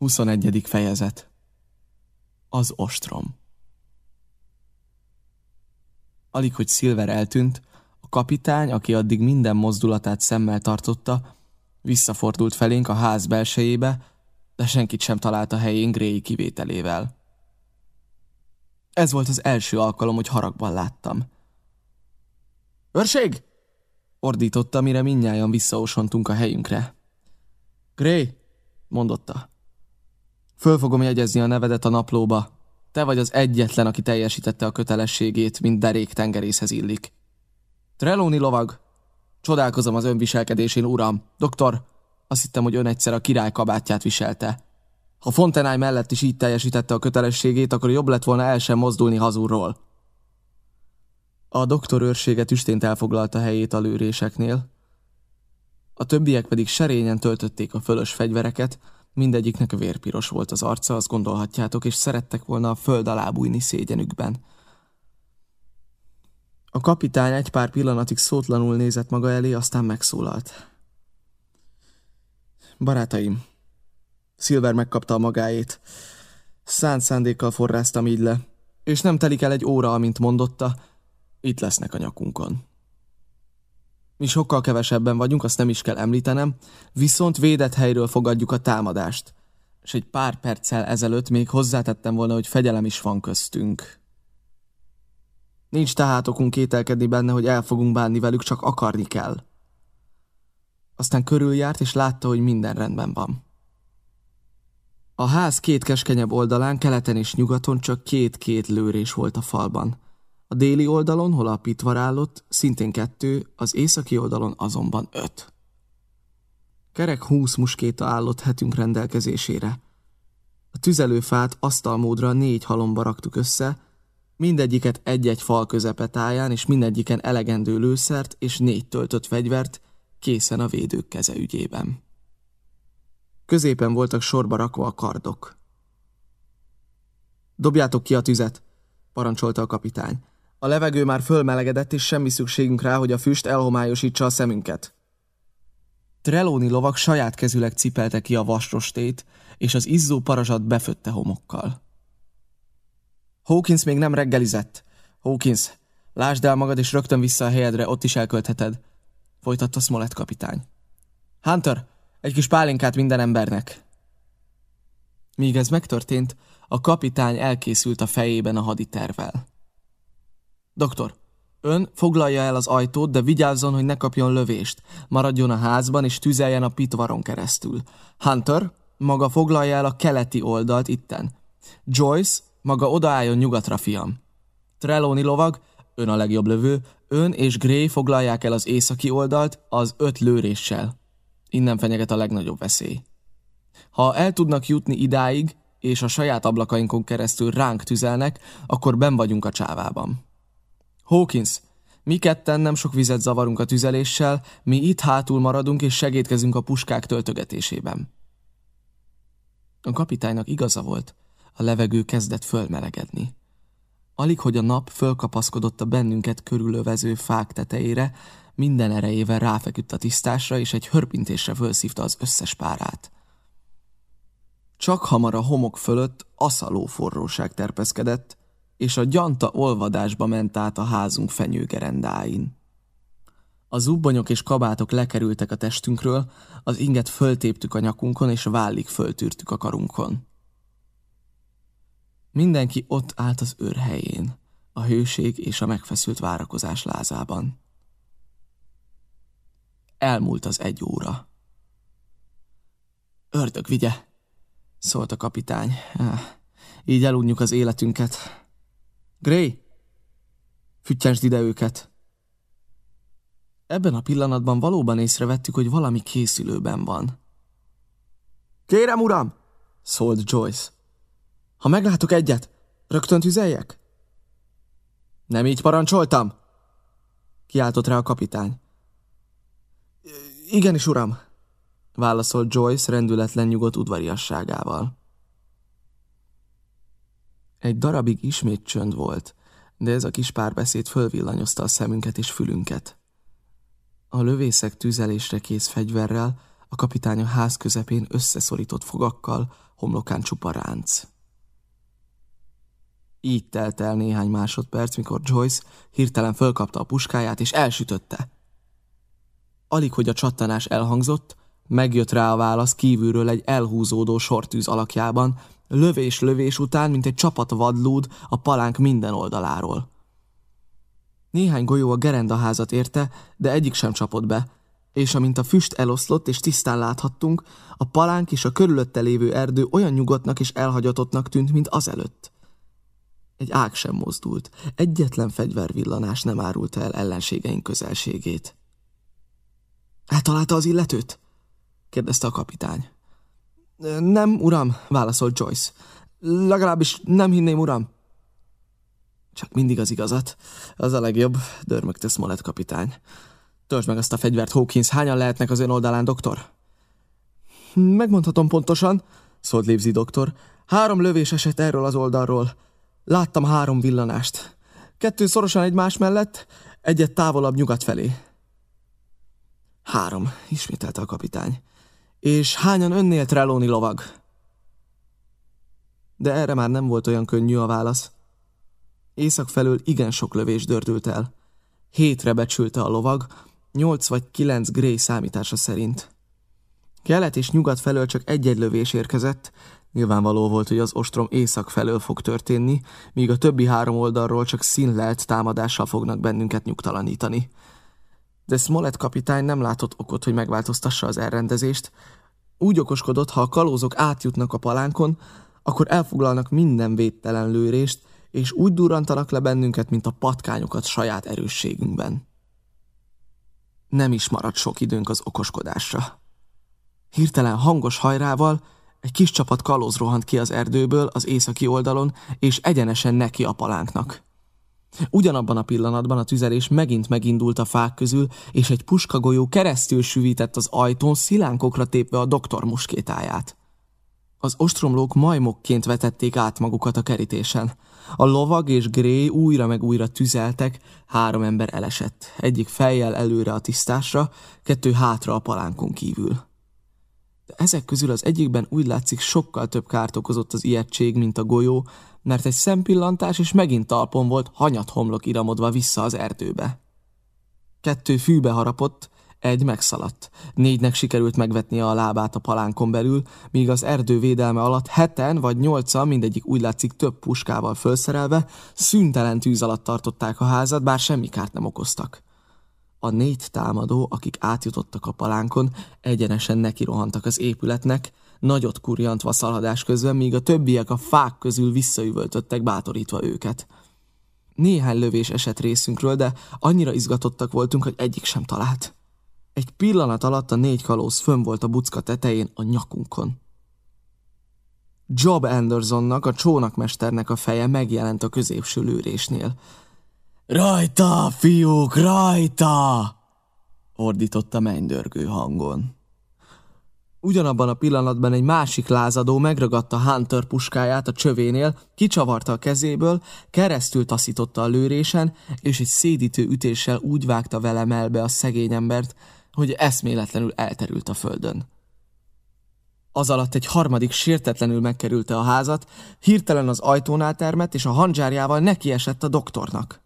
21. fejezet Az ostrom Alig, hogy Silver eltűnt, a kapitány, aki addig minden mozdulatát szemmel tartotta, visszafordult felénk a ház belsejébe, de senkit sem talált a helyén Gray kivételével. Ez volt az első alkalom, hogy haragban láttam. Őrség! ordította, mire minnyáján visszaosontunk a helyünkre. Gray, mondotta. Föl fogom jegyezni a nevedet a naplóba. Te vagy az egyetlen, aki teljesítette a kötelességét, mint derék tengerészhez illik. Trelóni lovag. Csodálkozom az önviselkedésén, uram. Doktor, azt hittem, hogy ön egyszer a király kabátját viselte. Ha Fontenay mellett is így teljesítette a kötelességét, akkor jobb lett volna el sem mozdulni hazúról. A doktor őrséget üstént elfoglalta helyét a lőréseknél. A többiek pedig serényen töltötték a fölös fegyvereket, Mindegyiknek vérpiros volt az arca, azt gondolhatjátok, és szerettek volna a föld alá bújni szégyenükben. A kapitány egy pár pillanatig szótlanul nézett maga elé, aztán megszólalt. Barátaim, Silver megkapta a magáét. Szánt szándékkal forráztam így le, és nem telik el egy óra, amint mondotta, itt lesznek a nyakunkon. Mi sokkal kevesebben vagyunk, azt nem is kell említenem, viszont védett helyről fogadjuk a támadást. És egy pár perccel ezelőtt még hozzátettem volna, hogy fegyelem is van köztünk. Nincs tehát okunk kételkedni benne, hogy el fogunk bánni velük, csak akarni kell. Aztán körüljárt, és látta, hogy minden rendben van. A ház két keskenyebb oldalán, keleten és nyugaton csak két-két lőrés volt a falban. A déli oldalon, hol a pitvar állott, szintén kettő, az északi oldalon azonban öt. Kerek húsz muskéta állott hetünk rendelkezésére. A tüzelőfát asztalmódra négy halomba raktuk össze, mindegyiket egy-egy fal közepetáján, és mindegyiken elegendő lőszert és négy töltött fegyvert, készen a védők keze ügyében. Középen voltak sorba rakva a kardok. Dobjátok ki a tüzet, parancsolta a kapitány. A levegő már fölmelegedett, és semmi szükségünk rá, hogy a füst elhomályosítsa a szemünket. Trelóni lovak saját kezüleg cipelte ki a vasrostét, és az izzó parazsat befötte homokkal. Hawkins még nem reggelizett. Hawkins, lásd el magad, és rögtön vissza a helyedre, ott is elköltheted. Folytatta Smollett kapitány. Hunter, egy kis pálinkát minden embernek. Míg ez megtörtént, a kapitány elkészült a fejében a haditervel. Doktor, ön foglalja el az ajtót, de vigyázzon, hogy ne kapjon lövést. Maradjon a házban, és tüzeljen a pitvaron keresztül. Hunter, maga foglalja el a keleti oldalt itten. Joyce, maga odaálljon nyugatra, fiam. Trelawney lovag, ön a legjobb lövő, ön és Gray foglalják el az északi oldalt az öt lőréssel. Innen fenyeget a legnagyobb veszély. Ha el tudnak jutni idáig, és a saját ablakainkon keresztül ránk tüzelnek, akkor ben vagyunk a csávában. Hawkins, mi ketten nem sok vizet zavarunk a tüzeléssel, mi itt hátul maradunk és segítkezünk a puskák töltögetésében. A kapitánynak igaza volt, a levegő kezdett fölmelegedni. Alig, hogy a nap fölkapaszkodott a bennünket körülövező fák tetejére, minden erejével ráfeküdt a tisztásra, és egy hörpintésre fölszívta az összes párát. Csak hamar a homok fölött aszaló forróság terpeszkedett, és a gyanta olvadásba ment át a házunk fenyőgerendáin. A zubbonyok és kabátok lekerültek a testünkről, az inget föltéptük a nyakunkon, és vállig föltűrtük a karunkon. Mindenki ott állt az őr helyén, a hőség és a megfeszült várakozás lázában. Elmúlt az egy óra. Ördög vigye, szólt a kapitány. Így elunjuk az életünket. Gray, füttyensd ide őket. Ebben a pillanatban valóban észrevettük, hogy valami készülőben van. Kérem, uram! szólt Joyce. Ha meglátok egyet, rögtön tüzeljek? Nem így parancsoltam? Kiáltott rá a kapitány. Igenis, uram, válaszolt Joyce rendületlen nyugodt udvariasságával. Egy darabig ismét csönd volt, de ez a kis párbeszéd fölvillanyozta a szemünket és fülünket. A lövészek tüzelésre kész fegyverrel, a kapitány a ház közepén összeszorított fogakkal, homlokán csupa ránc. Így telt el néhány másodperc, mikor Joyce hirtelen fölkapta a puskáját és elsütötte. Alig, hogy a csattanás elhangzott, megjött rá a válasz kívülről egy elhúzódó sortűz alakjában, lövés-lövés után, mint egy csapat vadlúd a palánk minden oldaláról. Néhány golyó a gerendaházat érte, de egyik sem csapott be, és amint a füst eloszlott és tisztán láthattunk, a palánk és a körülötte lévő erdő olyan nyugodtnak és elhagyatottnak tűnt, mint azelőtt. Egy ág sem mozdult, egyetlen fegyvervillanás nem árulta el ellenségeink közelségét. Eltalálta az illetőt? kérdezte a kapitány. Nem, uram, válaszolt Joyce. Legalábbis nem hinném, uram. Csak mindig az igazat. Az a legjobb, dörmögte Smollett kapitány. Törzs meg azt a fegyvert, Hawkins. Hányan lehetnek az ön oldalán, doktor? Megmondhatom pontosan, szólt Livzi doktor. Három lövés esett erről az oldalról. Láttam három villanást. Kettő szorosan egymás mellett, egyet távolabb nyugat felé. Három, ismételte a kapitány. És hányan önnél trelóni lovag? De erre már nem volt olyan könnyű a válasz. Észak felől igen sok lövés dördült el. Hétre becsülte a lovag, nyolc vagy kilenc Gray számítása szerint. Kelet és nyugat felől csak egy-egy lövés érkezett, Nyilvánvaló volt, hogy az ostrom észak felől fog történni, míg a többi három oldalról csak színlelt támadással fognak bennünket nyugtalanítani. De Smollett kapitány nem látott okot, hogy megváltoztassa az elrendezést. Úgy okoskodott, ha a kalózok átjutnak a palánkon, akkor elfoglalnak minden védtelen lőrést, és úgy durrantanak le bennünket, mint a patkányokat saját erősségünkben. Nem is maradt sok időnk az okoskodásra. Hirtelen hangos hajrával egy kis csapat kalóz rohant ki az erdőből az északi oldalon, és egyenesen neki a palánknak. Ugyanabban a pillanatban a tüzelés megint megindult a fák közül, és egy puskagolyó keresztül süvített az ajtón szilánkokra tépve a doktor muskétáját. Az ostromlók majmokként vetették át magukat a kerítésen. A lovag és Gré újra meg újra tüzeltek, három ember elesett, egyik fejjel előre a tisztásra, kettő hátra a palánkon kívül de ezek közül az egyikben úgy látszik sokkal több kárt okozott az ijegység, mint a golyó, mert egy szempillantás és megint talpon volt, hanyat homlok iramodva vissza az erdőbe. Kettő fűbe harapott, egy megszaladt. Négynek sikerült megvetnie a lábát a palánkon belül, míg az erdő védelme alatt heten vagy nyolcan, mindegyik úgy látszik több puskával felszerelve, szüntelen tűz alatt tartották a házat, bár semmi kárt nem okoztak. A négy támadó, akik átjutottak a palánkon, egyenesen nekirohantak az épületnek, nagyot kurjantva szaladás közben, míg a többiek a fák közül visszaüvöltöttek, bátorítva őket. Néhány lövés esett részünkről, de annyira izgatottak voltunk, hogy egyik sem talált. Egy pillanat alatt a négy kalóz fönn volt a bucka tetején a nyakunkon. Job Andersonnak, a csónakmesternek a feje megjelent a középső lőrésnél. Rajta, fiúk, rajta! ordította mennydörgő hangon. Ugyanabban a pillanatban egy másik lázadó megragadta Hunter puskáját a csövénél, kicsavarta a kezéből, keresztül taszította a lőrésen, és egy szédítő ütéssel úgy vágta vele melbe a szegény embert, hogy eszméletlenül elterült a földön. Az alatt egy harmadik sértetlenül megkerülte a házat, hirtelen az ajtónál termett, és a handzsárjával nekiesett a doktornak.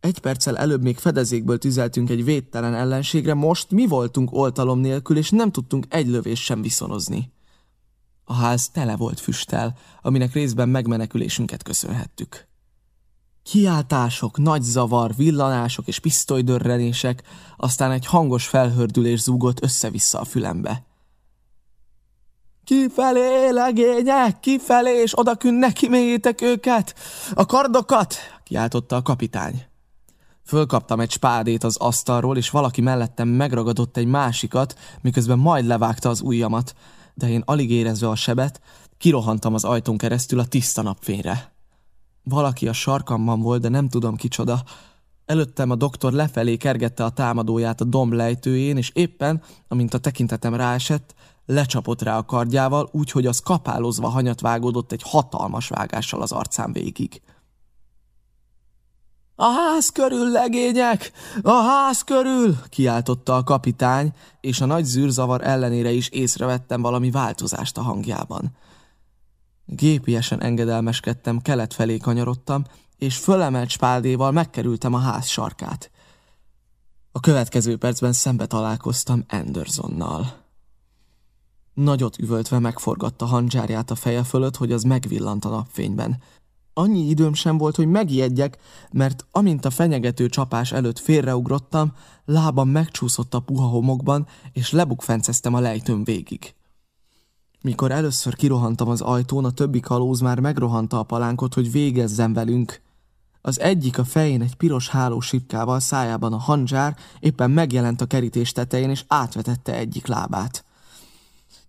Egy perccel előbb még fedezékből tüzeltünk egy védtelen ellenségre, most mi voltunk oltalom nélkül, és nem tudtunk egy lövés sem viszonozni. A ház tele volt füsttel, aminek részben megmenekülésünket köszönhettük. Kiáltások, nagy zavar, villanások és pisztolydörrenések, aztán egy hangos felhördülés zúgott össze-vissza a fülembe. Kifelé, legények, kifelé, és odakün neki őket, a kardokat, kiáltotta a kapitány. Fölkaptam egy spádét az asztalról, és valaki mellettem megragadott egy másikat, miközben majd levágta az ujjamat, de én alig érezve a sebet, kirohantam az ajtón keresztül a tiszta napfényre. Valaki a sarkamban volt, de nem tudom kicsoda. Előttem a doktor lefelé kergette a támadóját a domb lejtőjén, és éppen, amint a tekintetem ráesett, lecsapott rá a kardjával, úgyhogy az kapálozva hanyat vágódott egy hatalmas vágással az arcán végig. A ház körül, legények! A ház körül! kiáltotta a kapitány, és a nagy zűrzavar ellenére is észrevettem valami változást a hangjában. Gépiesen engedelmeskedtem, kelet felé kanyarodtam, és fölemelt spáldéval megkerültem a ház sarkát. A következő percben szembe találkoztam Andersonnal. Nagyot üvöltve megforgatta handzsárját a feje fölött, hogy az megvillant a napfényben. Annyi időm sem volt, hogy megijedjek, mert amint a fenyegető csapás előtt félreugrottam, lábam megcsúszott a puha homokban, és lebukfenceztem a lejtőn végig. Mikor először kirohantam az ajtón, a többi kalóz már megrohanta a palánkot, hogy végezzen velünk. Az egyik a fején egy piros háló sipkával, szájában a handzsár, éppen megjelent a kerítés tetején, és átvetette egyik lábát.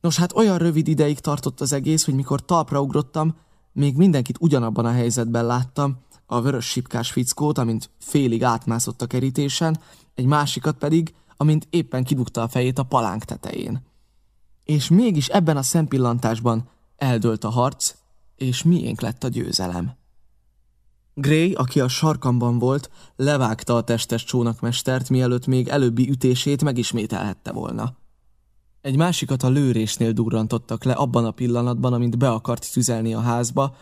Nos, hát olyan rövid ideig tartott az egész, hogy mikor talpra ugrottam, még mindenkit ugyanabban a helyzetben láttam, a vörös sipkás fickót, amint félig átmászott a kerítésen, egy másikat pedig, amint éppen kidugta a fejét a palánk tetején. És mégis ebben a szempillantásban eldőlt a harc, és miénk lett a győzelem. Gray, aki a sarkamban volt, levágta a testes csónakmestert, mielőtt még előbbi ütését megismételhette volna. Egy másikat a lőrésnél durrantottak le abban a pillanatban, amint be akart tüzelni a házba,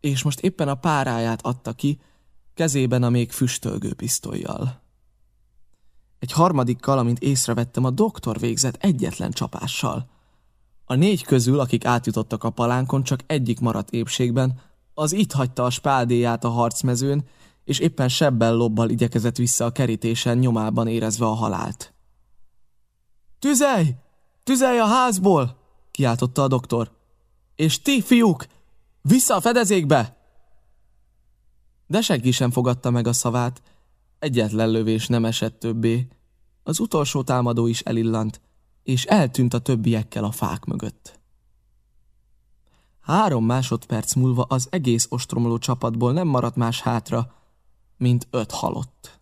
és most éppen a páráját adta ki, kezében a még füstölgő pisztolyjal. Egy harmadikkal, amint észrevettem, a doktor végzett egyetlen csapással. A négy közül, akik átjutottak a palánkon, csak egyik maradt épségben, az itt hagyta a spádéját a harcmezőn, és éppen sebbel lobbal igyekezett vissza a kerítésen, nyomában érezve a halált. Tüzelj! Tüzelj a házból! kiáltotta a doktor. És ti, fiúk, vissza a fedezékbe! De senki sem fogadta meg a szavát, egyetlen lövés nem esett többé. Az utolsó támadó is elillant, és eltűnt a többiekkel a fák mögött. Három másodperc múlva az egész ostromló csapatból nem maradt más hátra, mint öt halott.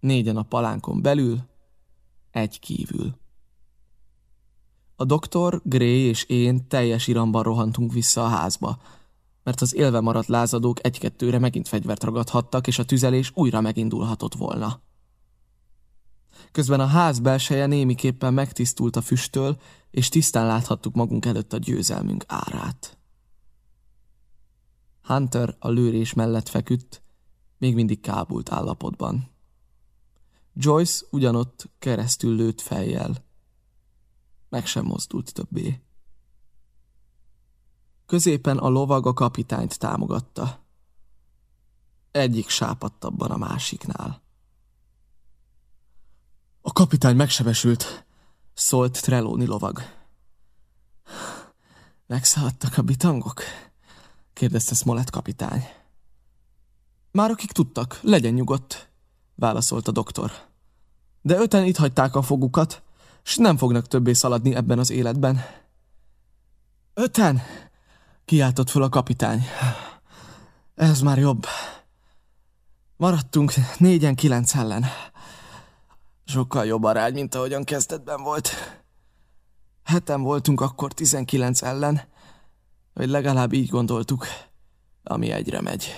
Négyen a palánkon belül, egy kívül. A doktor, Gray és én teljes iramban rohantunk vissza a házba, mert az élve maradt lázadók egy-kettőre megint fegyvert ragadhattak, és a tüzelés újra megindulhatott volna. Közben a ház belseje némiképpen megtisztult a füsttől, és tisztán láthattuk magunk előtt a győzelmünk árát. Hunter a lőrés mellett feküdt, még mindig kábult állapotban. Joyce ugyanott keresztül lőtt fejjel. Meg sem mozdult többé. Középen a lovag a kapitányt támogatta. Egyik sápadtabban a másiknál. A kapitány megsebesült, szólt Trelóni lovag. Megszaladtak a bitangok? kérdezte Smollett kapitány. Már akik tudtak, legyen nyugodt, válaszolt a doktor. De öten itt hagyták a fogukat, s nem fognak többé szaladni ebben az életben. Öten! kiáltott föl a kapitány. Ez már jobb. Maradtunk négyen kilenc ellen. Sokkal jobb arány, mint ahogyan kezdetben volt. Heten voltunk akkor tizenkilenc ellen, vagy legalább így gondoltuk, ami egyre megy.